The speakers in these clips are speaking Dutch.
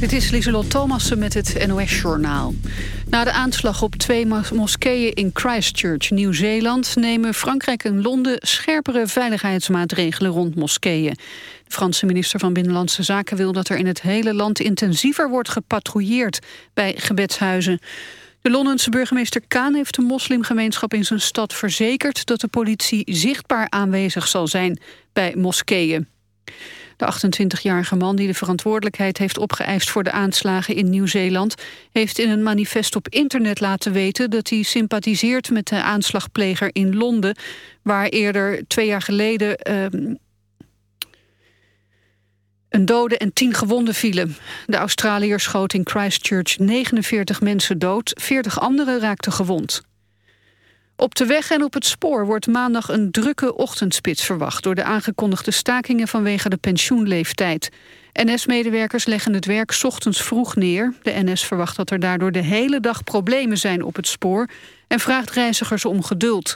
Dit is Lieselot Thomassen met het NOS-journaal. Na de aanslag op twee moskeeën in Christchurch, Nieuw-Zeeland... nemen Frankrijk en Londen scherpere veiligheidsmaatregelen rond moskeeën. De Franse minister van Binnenlandse Zaken wil dat er in het hele land... intensiever wordt gepatrouilleerd bij gebedshuizen. De Londense burgemeester Kaan heeft de moslimgemeenschap in zijn stad verzekerd... dat de politie zichtbaar aanwezig zal zijn bij moskeeën. De 28-jarige man die de verantwoordelijkheid heeft opgeëist voor de aanslagen in Nieuw-Zeeland heeft in een manifest op internet laten weten dat hij sympathiseert met de aanslagpleger in Londen, waar eerder twee jaar geleden uh, een dode en tien gewonden vielen. De Australiër schoot in Christchurch 49 mensen dood, 40 anderen raakten gewond. Op de weg en op het spoor wordt maandag een drukke ochtendspits verwacht... door de aangekondigde stakingen vanwege de pensioenleeftijd. NS-medewerkers leggen het werk ochtends vroeg neer. De NS verwacht dat er daardoor de hele dag problemen zijn op het spoor... en vraagt reizigers om geduld.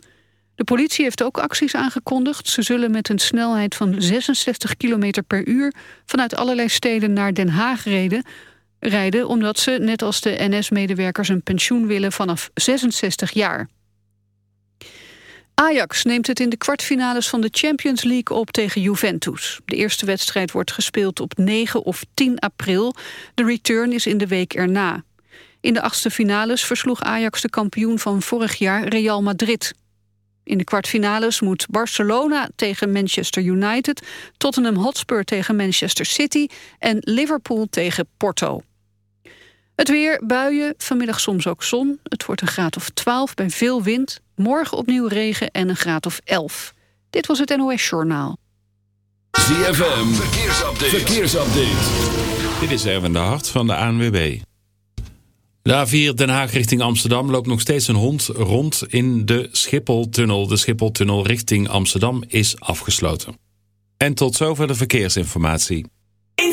De politie heeft ook acties aangekondigd. Ze zullen met een snelheid van 66 km per uur... vanuit allerlei steden naar Den Haag rijden... rijden omdat ze, net als de NS-medewerkers... een pensioen willen vanaf 66 jaar. Ajax neemt het in de kwartfinales van de Champions League op tegen Juventus. De eerste wedstrijd wordt gespeeld op 9 of 10 april. De return is in de week erna. In de achtste finales versloeg Ajax de kampioen van vorig jaar Real Madrid. In de kwartfinales moet Barcelona tegen Manchester United... Tottenham Hotspur tegen Manchester City... en Liverpool tegen Porto. Het weer, buien, vanmiddag soms ook zon. Het wordt een graad of 12 bij veel wind. Morgen opnieuw regen en een graad of 11. Dit was het NOS Journaal. ZFM, verkeersupdate. verkeersupdate. Dit is Erwin de Hart van de ANWB. De A4 Den Haag richting Amsterdam loopt nog steeds een hond rond in de Schipholtunnel. De Schipholtunnel richting Amsterdam is afgesloten. En tot zover de verkeersinformatie. In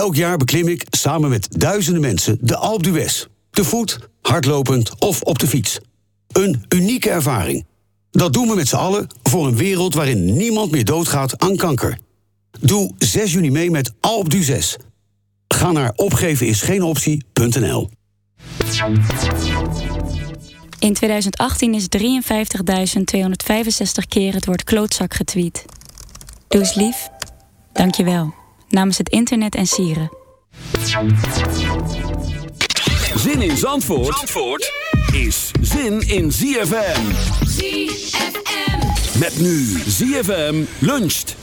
Elk jaar beklim ik samen met duizenden mensen de Alpe d'Huez. Te voet, hardlopend of op de fiets. Een unieke ervaring. Dat doen we met z'n allen voor een wereld waarin niemand meer doodgaat aan kanker. Doe 6 juni mee met d'Huez. Ga naar opgevenisgeenoptie.nl In 2018 is 53.265 keer het woord klootzak getweet. Doe eens lief. Dank je wel. Namens het internet en sieren. Zin in Zandvoort, Zandvoort is zin in ZFM. ZFM. Met nu ZFM luncht.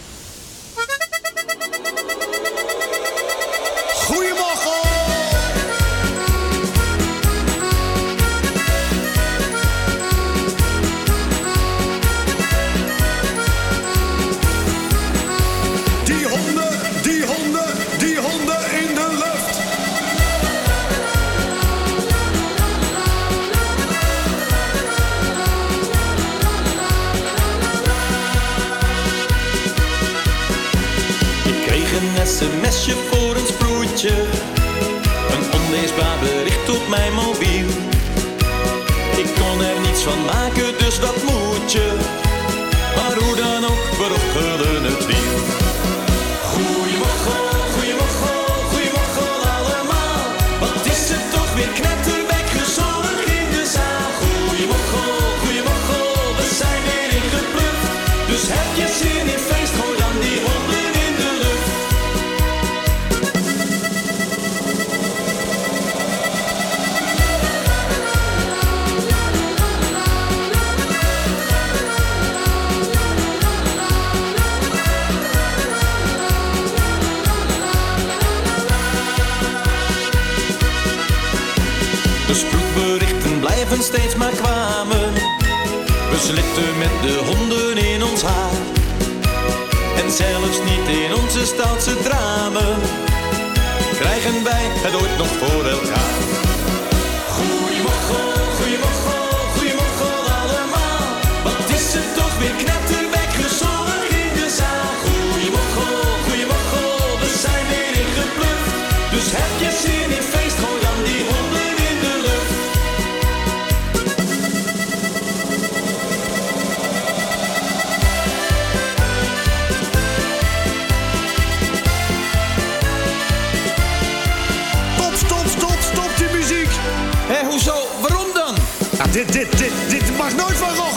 sms'je voor een sproetje. Een onleesbaar bericht op mijn mobiel. Ik kon er niets van maken, dus wat moet je? steeds maar kwamen. We slipten met de honden in ons haar. En zelfs niet in onze stadse dramen. Krijgen wij het ooit nog voor elkaar. dit, dit, dit mag nooit van Rogge.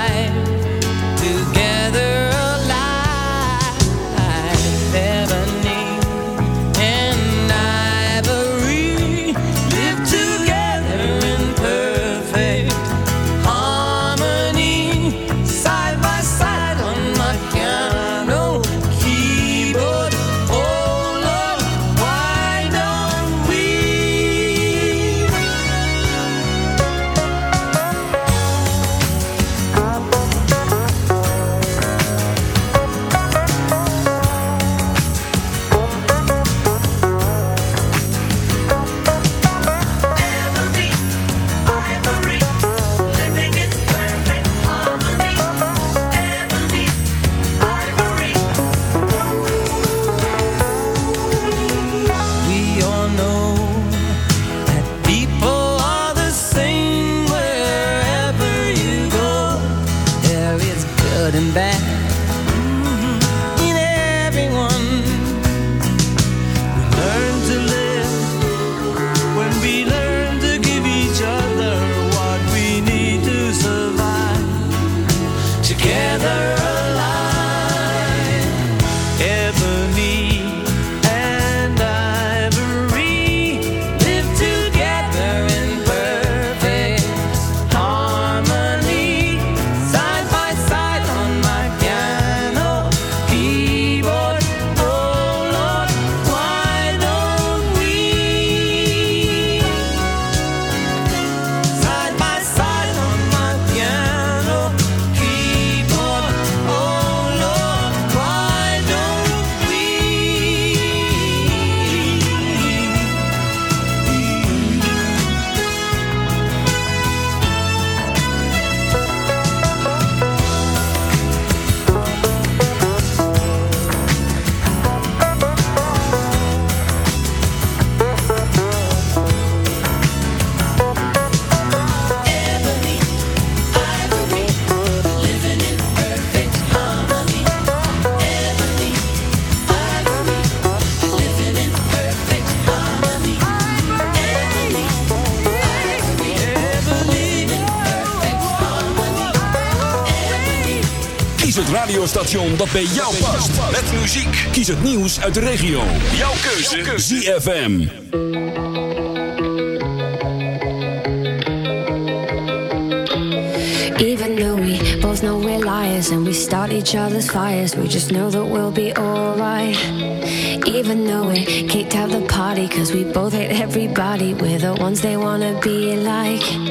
Radiostation dat bij jou past. Met muziek. Kies het nieuws uit de regio. Jouw keuze. ZFM. Even though we both know we're liars and we start each other's fires, we just know that we'll be alright. Even though we kicked out the party, cause we both hate everybody, we're the ones they wanna be like.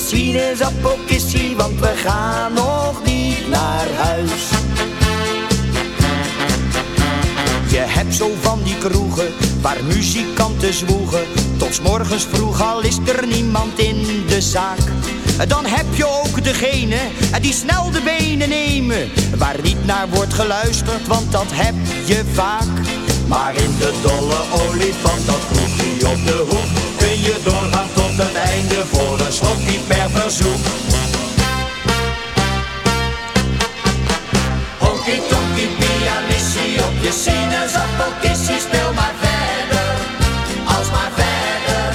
je sinaasappelkissie, want we gaan nog niet naar huis. Je hebt zo van die kroegen waar muzikanten zwoegen. Tot morgens vroeg al is er niemand in de zaak. Dan heb je ook degene die snel de benen nemen. Waar niet naar wordt geluisterd, want dat heb je vaak. Maar in de dolle olifant, dat kroegje op de hoek. Kun je doorgaan tot het einde voor een slokje per verzoek. Honky tonky pianissie op je sinaasappelkissie, speel maar verder, als maar verder.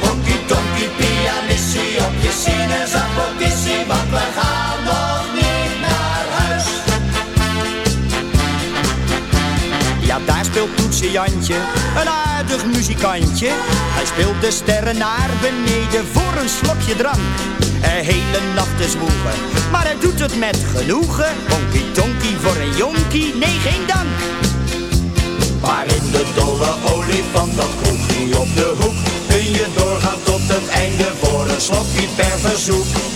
Honky tonky pianissie op je sinaasappelkissie, want we gaan nog niet naar huis. Ja, daar speelt Toetje Jantje, een aardig muzikantje. Hij speelt de sterren naar beneden voor een slokje drank. Een hele nacht te zwoegen, maar hij doet het met genoegen. Honky tonky voor een jonkie, nee geen dank. Maar in de dolle olifant, dat kroegje op de hoek, kun je doorgaan tot het einde voor een slokje per verzoek.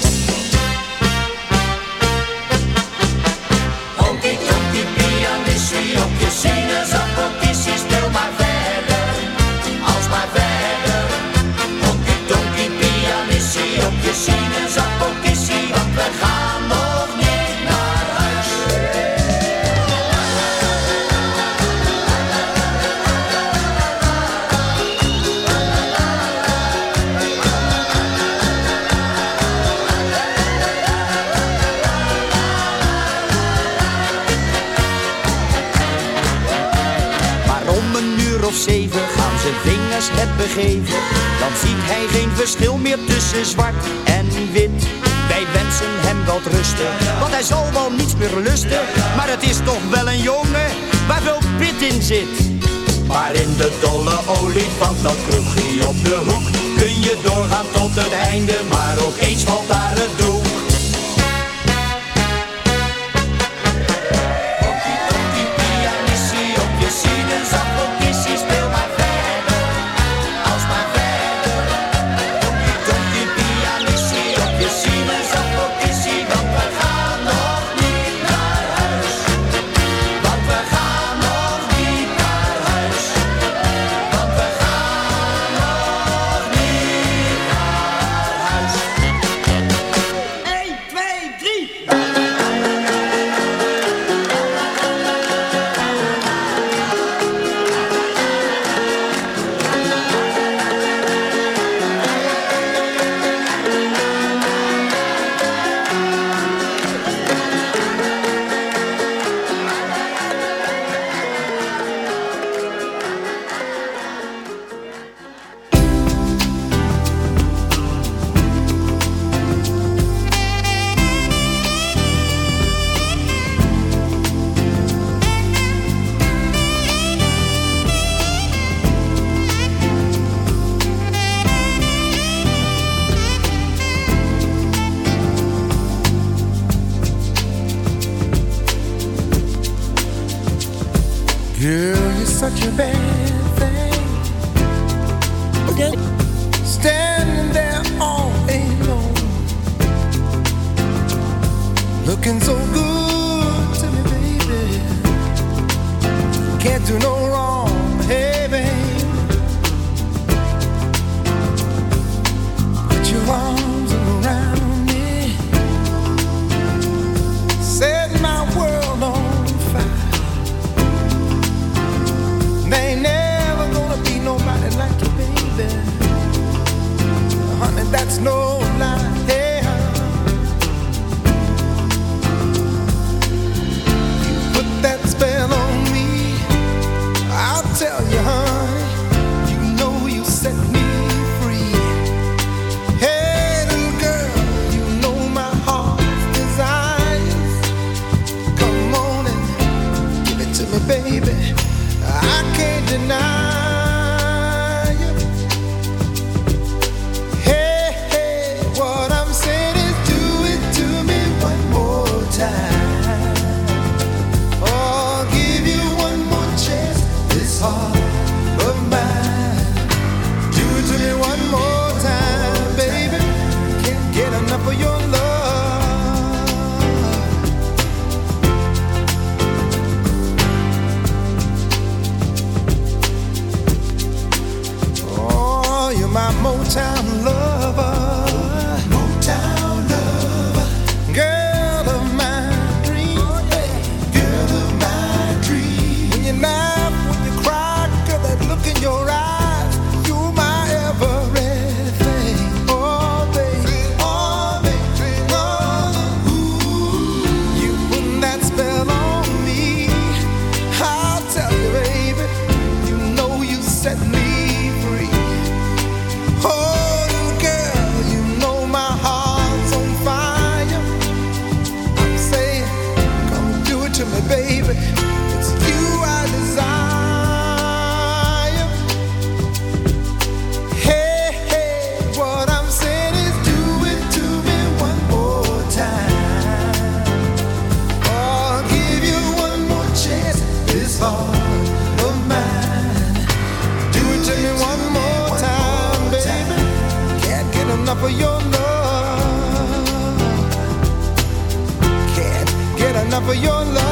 Het begeven. Dan ziet hij geen verschil meer tussen zwart en wit. Wij wensen hem wel rusten, want hij zal wel niets meer lusten. Maar het is toch wel een jongen waar veel pit in zit. Maar in de dolle olifant, dat kroegje op de hoek, kun je doorgaan tot het einde. Maar ook eens valt daar het doek. for your love.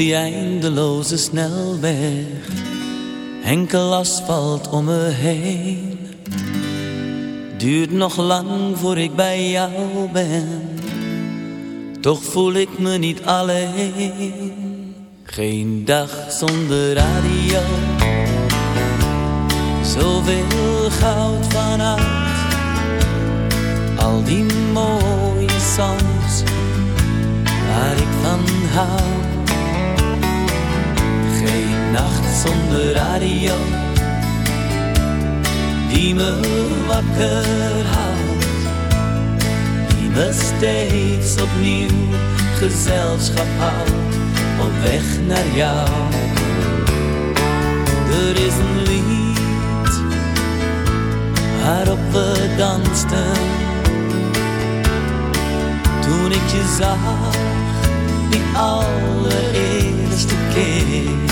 die eindeloze snelweg, enkel asfalt om me heen. Duurt nog lang voor ik bij jou ben, toch voel ik me niet alleen. Geen dag zonder radio, zoveel goud vanuit, al die mooie songs waar ik van houd. Zonder radio die me wakker houdt, die me steeds opnieuw gezelschap houdt op weg naar jou. Er is een lied waarop we dansten toen ik je zag die allereerste keer.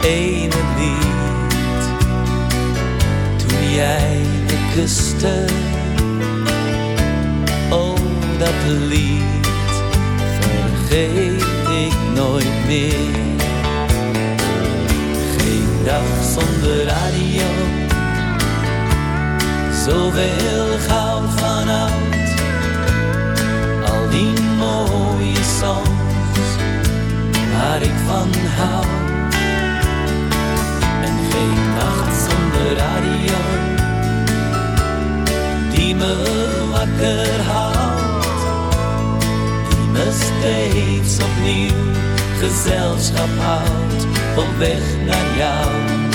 Ene lied toen jij me kuste. Oh, dat lied vergeet ik nooit meer. Geen dag zonder radio, zoveel goud van oud. Al die mooie songs waar ik van hou. Geen nacht zonder radio die me wakker houdt. Die me steeds opnieuw gezelschap houdt op weg naar jou.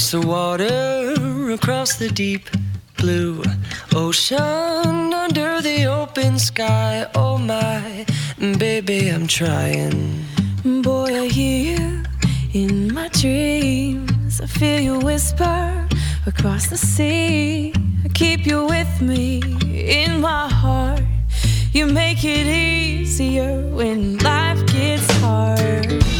Across the water, across the deep blue ocean, under the open sky? Oh my, baby, I'm trying. Boy, I hear you in my dreams. I feel you whisper across the sea. I keep you with me in my heart. You make it easier when life gets hard.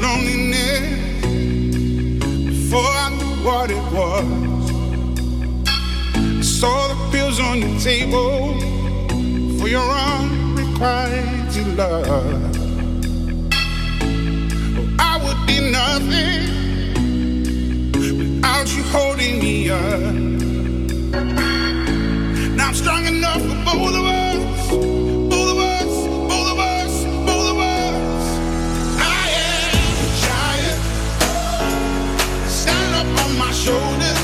loneliness before I knew what it was. I saw the pills on table for your unrequited love. I would be nothing without you holding me up. Now I'm strong enough for both of us. shoulders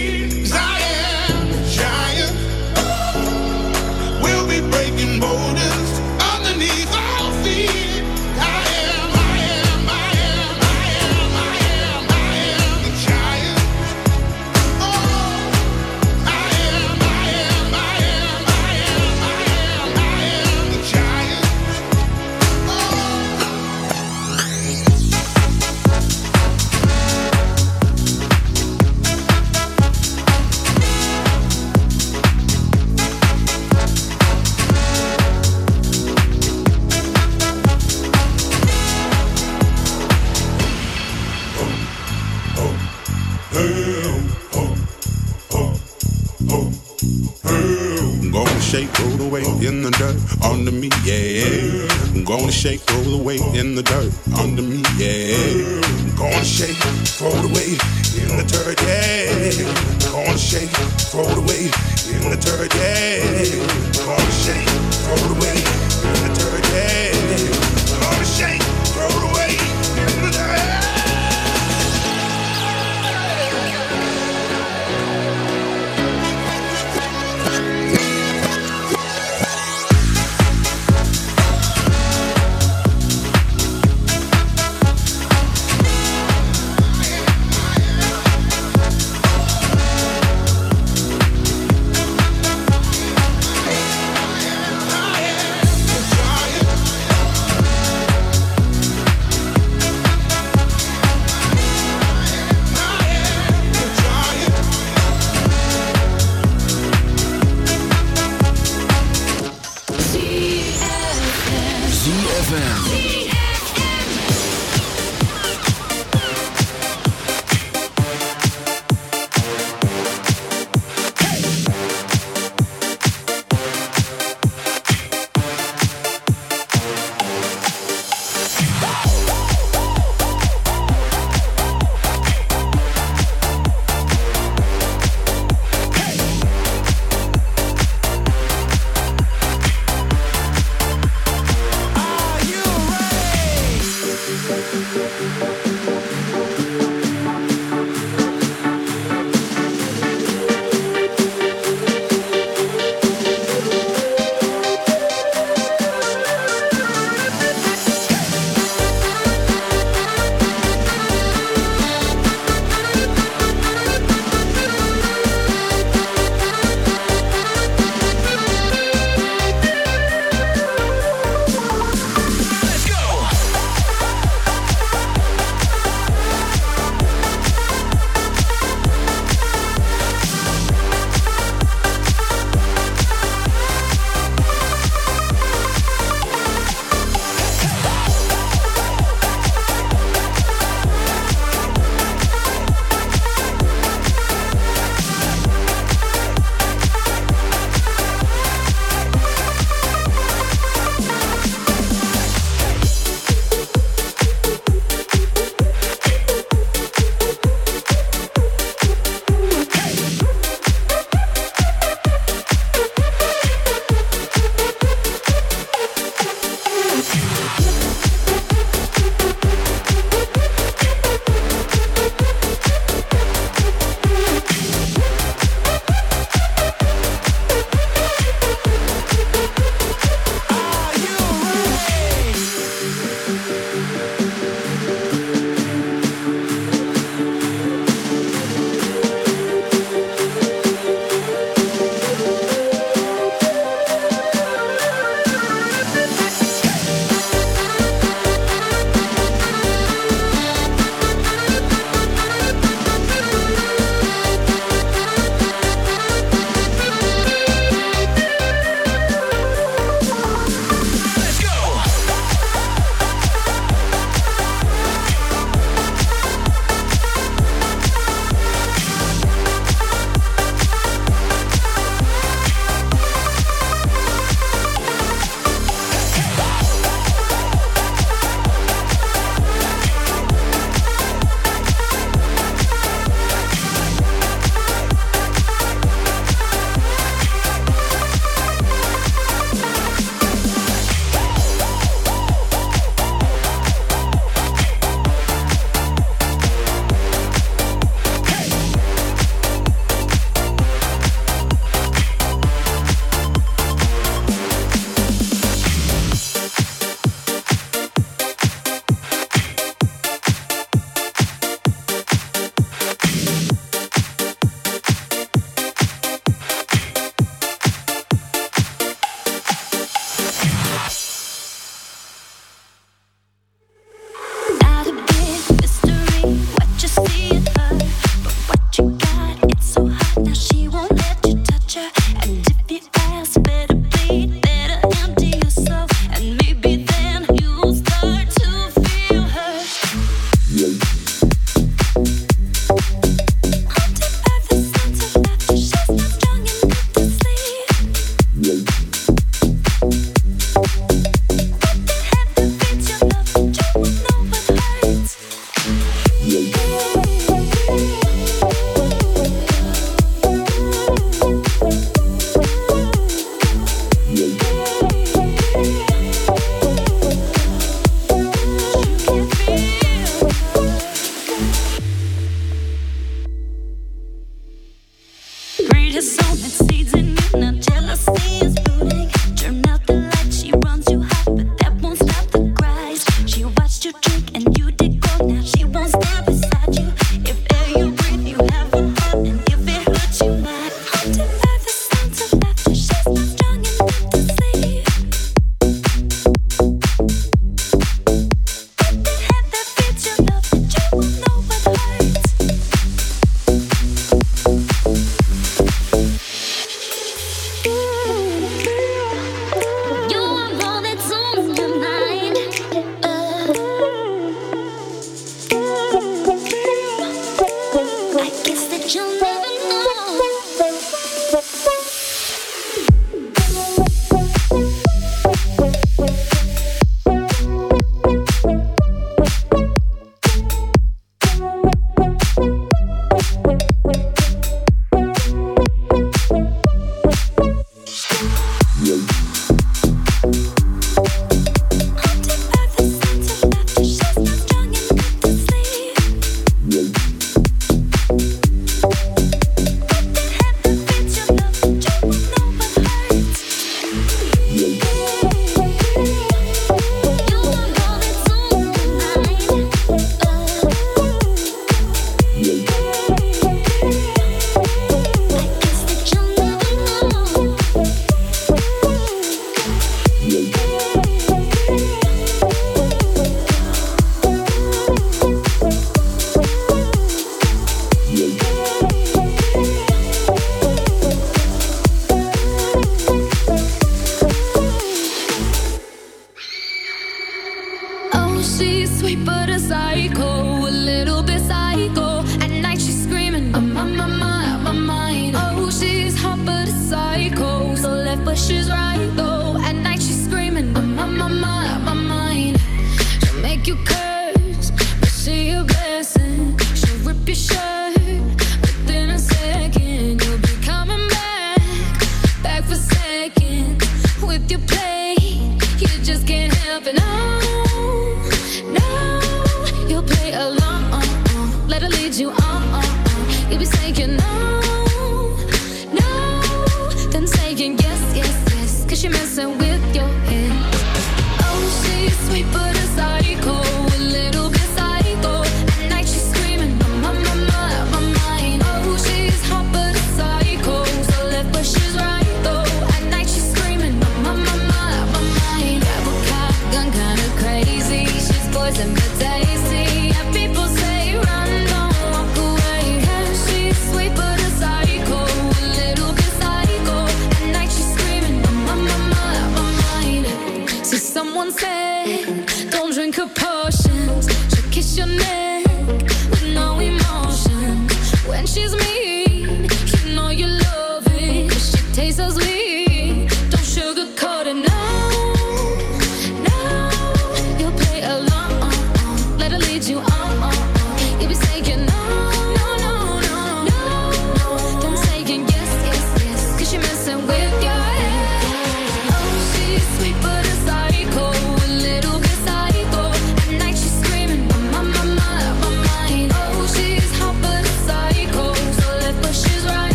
in the dirt, under me.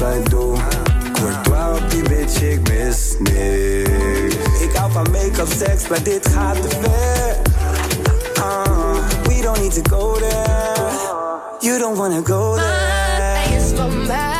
Is wat. Courtois op die bitch, ik mis niks. Ik hou van make-up, seks, maar dit gaat te ver. Uh, we don't need to go there. You don't wanna go there. Hij is van mij.